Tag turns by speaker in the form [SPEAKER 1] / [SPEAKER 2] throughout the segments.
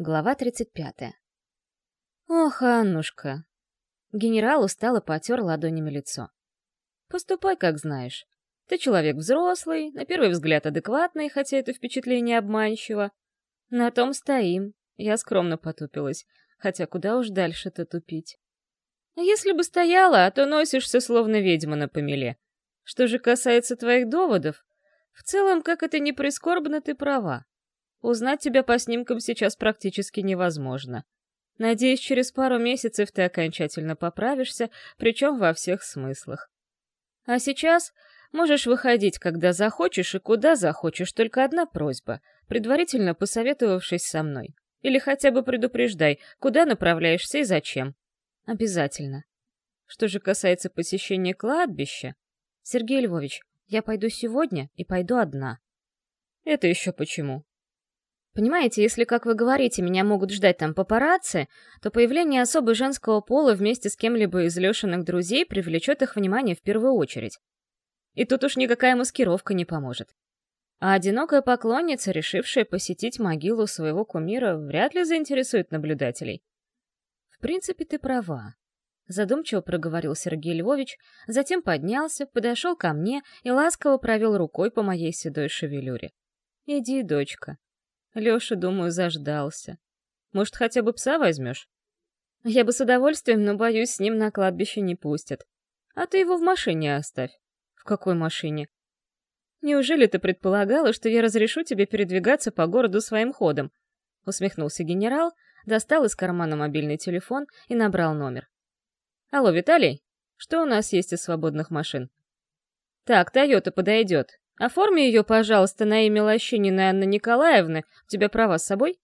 [SPEAKER 1] Глава 35. Ох, Аннушка. Генерал устало потер ладонями лицо. Поступай, как знаешь. Ты человек взрослый, на первый взгляд адекватный, хотя это впечатление обманчиво. На том стоим. Я скромно потупилась, хотя куда уж дальше-то тупить. А если бы стояла, а то носишься словно ведьма на помеле. Что же касается твоих доводов, в целом, как это ни прискорбно, ты права. Узнать тебя по снимкам сейчас практически невозможно. Надеюсь, через пару месяцев ты окончательно поправишься, причем во всех смыслах. А сейчас можешь выходить, когда захочешь и куда захочешь, только одна просьба, предварительно посоветовавшись со мной. Или хотя бы предупреждай, куда направляешься и зачем. Обязательно. Что же касается посещения кладбища... Сергей Львович, я пойду сегодня и пойду одна. Это еще почему? Понимаете, если, как вы говорите, меня могут ждать там папарацци, то появление особо женского пола вместе с кем-либо из Лешиных друзей привлечет их внимание в первую очередь. И тут уж никакая маскировка не поможет. А одинокая поклонница, решившая посетить могилу своего кумира, вряд ли заинтересует наблюдателей. В принципе, ты права. Задумчиво проговорил Сергей Львович, затем поднялся, подошел ко мне и ласково провел рукой по моей седой шевелюре. «Иди, дочка, Лёша, думаю, заждался. Может, хотя бы пса возьмешь? Я бы с удовольствием, но, боюсь, с ним на кладбище не пустят. А ты его в машине оставь. В какой машине? Неужели ты предполагала, что я разрешу тебе передвигаться по городу своим ходом? Усмехнулся генерал, достал из кармана мобильный телефон и набрал номер. Алло, Виталий? Что у нас есть из свободных машин? Так, Тойота подойдет. Оформи ее, пожалуйста, на имя Лощининой Анны Николаевны. У тебя права с собой?»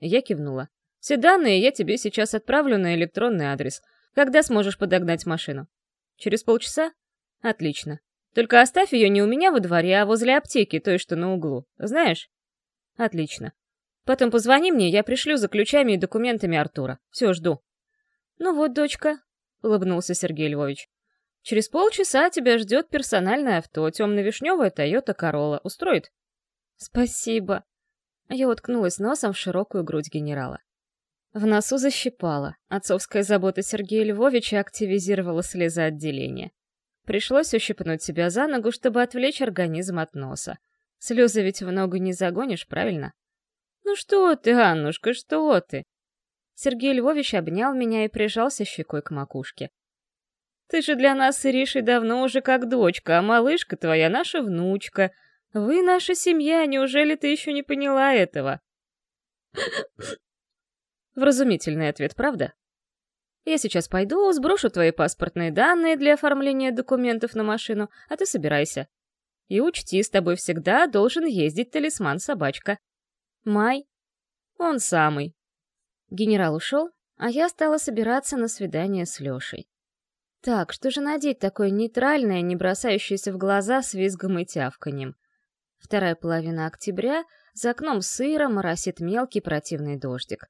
[SPEAKER 1] Я кивнула. «Все данные я тебе сейчас отправлю на электронный адрес. Когда сможешь подогнать машину?» «Через полчаса?» «Отлично. Только оставь ее не у меня во дворе, а возле аптеки, той, что на углу. Знаешь?» «Отлично. Потом позвони мне, я пришлю за ключами и документами Артура. Все, жду». «Ну вот, дочка», — улыбнулся Сергей Львович. Через полчаса тебя ждет персональное авто, темно-вишневая Toyota Corolla. Устроит? Спасибо. Я уткнулась носом в широкую грудь генерала. В носу защипала. Отцовская забота Сергея Львовича активизировала слезоотделение. Пришлось ущипнуть себя за ногу, чтобы отвлечь организм от носа. Слезы ведь в ногу не загонишь, правильно? «Ну что ты, Аннушка, что ты?» Сергей Львович обнял меня и прижался щекой к макушке. Ты же для нас с Иришей давно уже как дочка, а малышка твоя наша внучка. Вы наша семья, неужели ты еще не поняла этого?» Вразумительный ответ, правда? Я сейчас пойду, сброшу твои паспортные данные для оформления документов на машину, а ты собирайся. И учти, с тобой всегда должен ездить талисман-собачка. Май. Он самый. Генерал ушел, а я стала собираться на свидание с Лешей. Так, что же надеть такое нейтральное, не бросающееся в глаза с визгом и тявканьем? Вторая половина октября, за окном сыро моросит мелкий противный дождик.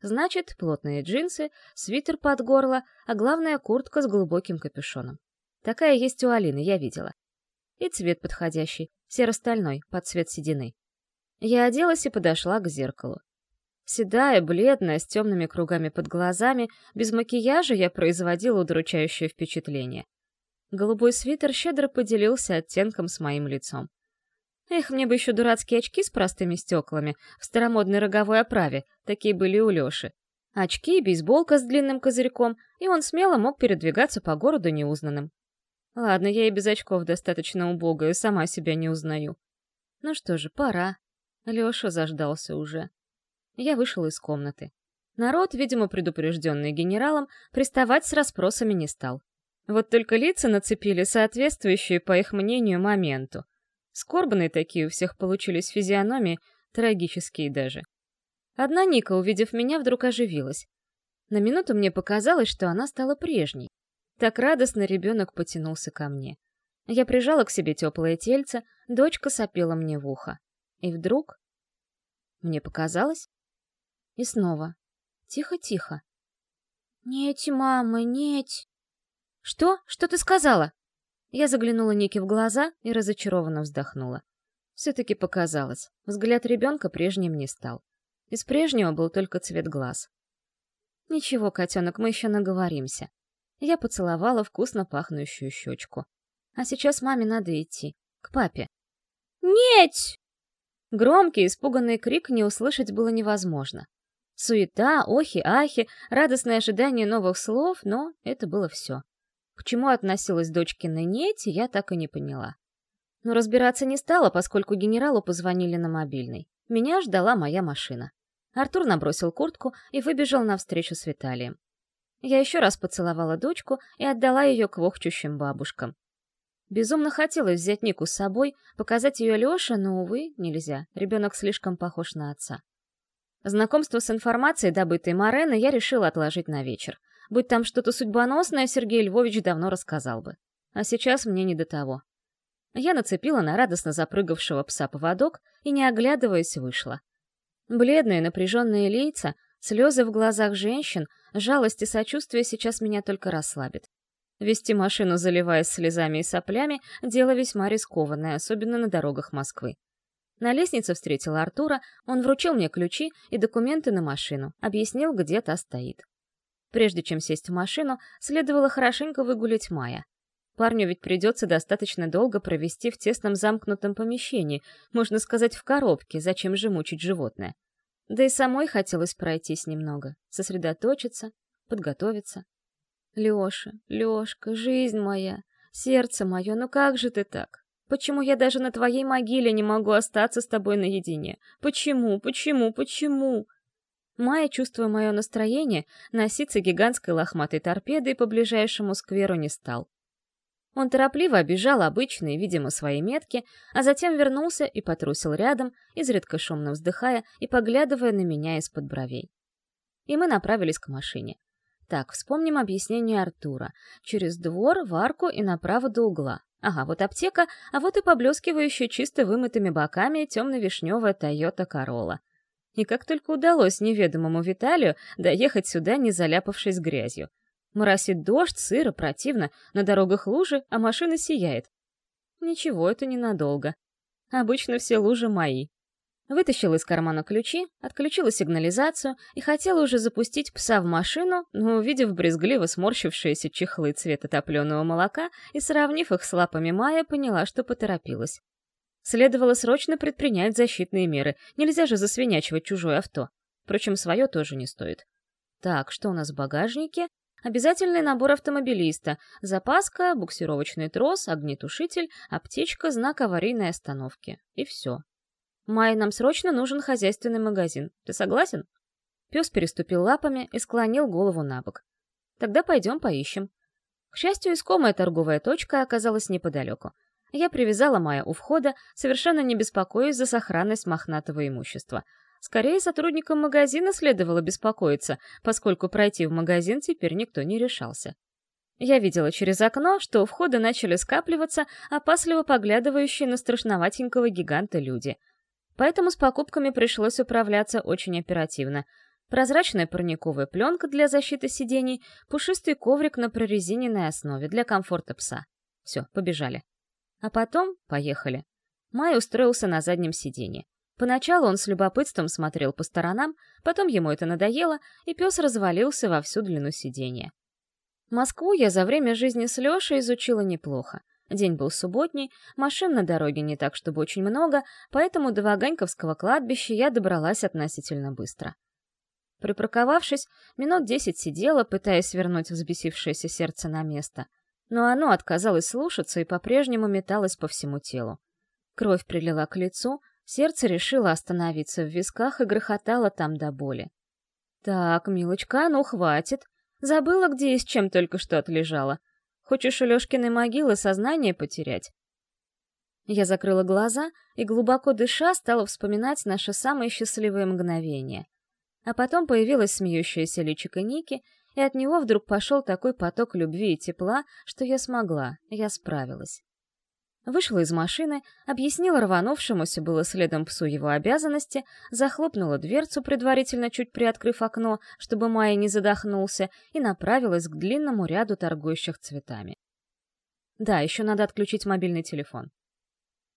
[SPEAKER 1] Значит, плотные джинсы, свитер под горло, а главное куртка с глубоким капюшоном. Такая есть у Алины, я видела. И цвет подходящий, серо-стальной, под цвет седины. Я оделась и подошла к зеркалу. Седая, бледная, с темными кругами под глазами, без макияжа я производила удручающее впечатление. Голубой свитер щедро поделился оттенком с моим лицом. Эх, мне бы еще дурацкие очки с простыми стеклами, в старомодной роговой оправе, такие были у Леши. Очки, бейсболка с длинным козырьком, и он смело мог передвигаться по городу неузнанным. Ладно, я и без очков достаточно убогая, сама себя не узнаю. Ну что же, пора. Леша заждался уже. Я вышел из комнаты. Народ, видимо, предупрежденный генералом, приставать с расспросами не стал. Вот только лица нацепили соответствующие, по их мнению, моменту. Скорбные такие у всех получились физиономии, трагические даже. Одна Ника, увидев меня, вдруг оживилась. На минуту мне показалось, что она стала прежней. Так радостно ребенок потянулся ко мне. Я прижала к себе теплое тельце, дочка сопела мне в ухо. И вдруг... Мне показалось, и снова. Тихо-тихо. «Неть, мама, неть!» «Что? Что ты сказала?» Я заглянула Нике в глаза и разочарованно вздохнула. Все-таки показалось. Взгляд ребенка прежним не стал. Из прежнего был только цвет глаз. «Ничего, котенок, мы еще наговоримся». Я поцеловала вкусно пахнущую щечку. «А сейчас маме надо идти. К папе».
[SPEAKER 2] «Нет!»
[SPEAKER 1] Громкий, испуганный крик не услышать было невозможно. Суета, охи-ахи, радостное ожидание новых слов, но это было все. К чему относилась дочкина нети, я так и не поняла. Но разбираться не стала, поскольку генералу позвонили на мобильный. Меня ждала моя машина. Артур набросил куртку и выбежал навстречу с Виталием. Я еще раз поцеловала дочку и отдала ее к вохчущим бабушкам. Безумно хотелось взять Нику с собой, показать ее Леше, но, увы, нельзя. Ребенок слишком похож на отца. Знакомство с информацией, добытой Мореной, я решила отложить на вечер. Будь там что-то судьбоносное, Сергей Львович давно рассказал бы. А сейчас мне не до того. Я нацепила на радостно запрыгавшего пса поводок и, не оглядываясь, вышла. Бледные напряженные лица, слезы в глазах женщин, жалость и сочувствие сейчас меня только расслабит. Вести машину, заливаясь слезами и соплями, дело весьма рискованное, особенно на дорогах Москвы. На лестнице встретила Артура, он вручил мне ключи и документы на машину, объяснил, где та стоит. Прежде чем сесть в машину, следовало хорошенько выгулить Майя. Парню ведь придется достаточно долго провести в тесном замкнутом помещении, можно сказать, в коробке, зачем же мучить животное. Да и самой хотелось пройтись немного, сосредоточиться, подготовиться. Лёша, Лёшка, жизнь моя, сердце мое, ну как же ты так? Почему я даже на твоей могиле не могу остаться с тобой наедине? Почему, почему, почему? Майя, чувствуя мое настроение, носиться гигантской лохматой торпедой по ближайшему скверу не стал. Он торопливо обижал обычные, видимо, свои метки, а затем вернулся и потрусил рядом, изредка шумно вздыхая и поглядывая на меня из-под бровей. И мы направились к машине. Так, вспомним объяснение Артура. Через двор, в арку и направо до угла. Ага, вот аптека, а вот и поблескивающая чисто вымытыми боками темно-вишневая Тойота Королла. И как только удалось неведомому Виталию доехать сюда, не заляпавшись грязью. Моросит дождь, сыро, противно, на дорогах лужи, а машина сияет. Ничего, это ненадолго. Обычно все лужи мои. Вытащила из кармана ключи, отключила сигнализацию и хотела уже запустить пса в машину, но, увидев брезгливо сморщившиеся чехлы цвета топленого молока и сравнив их с лапами Майя, поняла, что поторопилась. Следовало срочно предпринять защитные меры, нельзя же засвинячивать чужое авто. Впрочем, свое тоже не стоит. Так, что у нас в багажнике? Обязательный набор автомобилиста, запаска, буксировочный трос, огнетушитель, аптечка, знак аварийной остановки. И все. Май, нам срочно нужен хозяйственный магазин. Ты согласен? Пес переступил лапами и склонил голову на бок. Тогда пойдем поищем. К счастью, искомая торговая точка оказалась неподалеку. Я привязала Майя у входа, совершенно не беспокоясь за сохранность мохнатого имущества. Скорее, сотрудникам магазина следовало беспокоиться, поскольку пройти в магазин теперь никто не решался. Я видела через окно, что у входа начали скапливаться опасливо поглядывающие на страшноватенького гиганта люди — Поэтому с покупками пришлось управляться очень оперативно. Прозрачная парниковая пленка для защиты сидений, пушистый коврик на прорезиненной основе для комфорта пса. Все, побежали. А потом поехали. Май устроился на заднем сиденье. Поначалу он с любопытством смотрел по сторонам, потом ему это надоело, и пес развалился во всю длину сиденья. Москву я за время жизни с Лешей изучила неплохо. День был субботний, машин на дороге не так, чтобы очень много, поэтому до Ваганьковского кладбища я добралась относительно быстро. Припарковавшись, минут десять сидела, пытаясь вернуть взбесившееся сердце на место. Но оно отказалось слушаться и по-прежнему металось по всему телу. Кровь прилила к лицу, сердце решило остановиться в висках и грохотало там до боли. «Так, милочка, ну хватит. Забыла, где и с чем только что отлежала. Хочешь у Лёшкиной могилы сознание потерять?» Я закрыла глаза и, глубоко дыша, стала вспоминать наши самые счастливые мгновения. А потом появилась смеющаяся личико Ники, и от него вдруг пошел такой поток любви и тепла, что я смогла, я справилась. Вышла из машины, объяснила рванувшемуся было следом псу его обязанности, захлопнула дверцу, предварительно чуть приоткрыв окно, чтобы Майя не задохнулся, и направилась к длинному ряду торгующих цветами. Да, еще надо отключить мобильный телефон.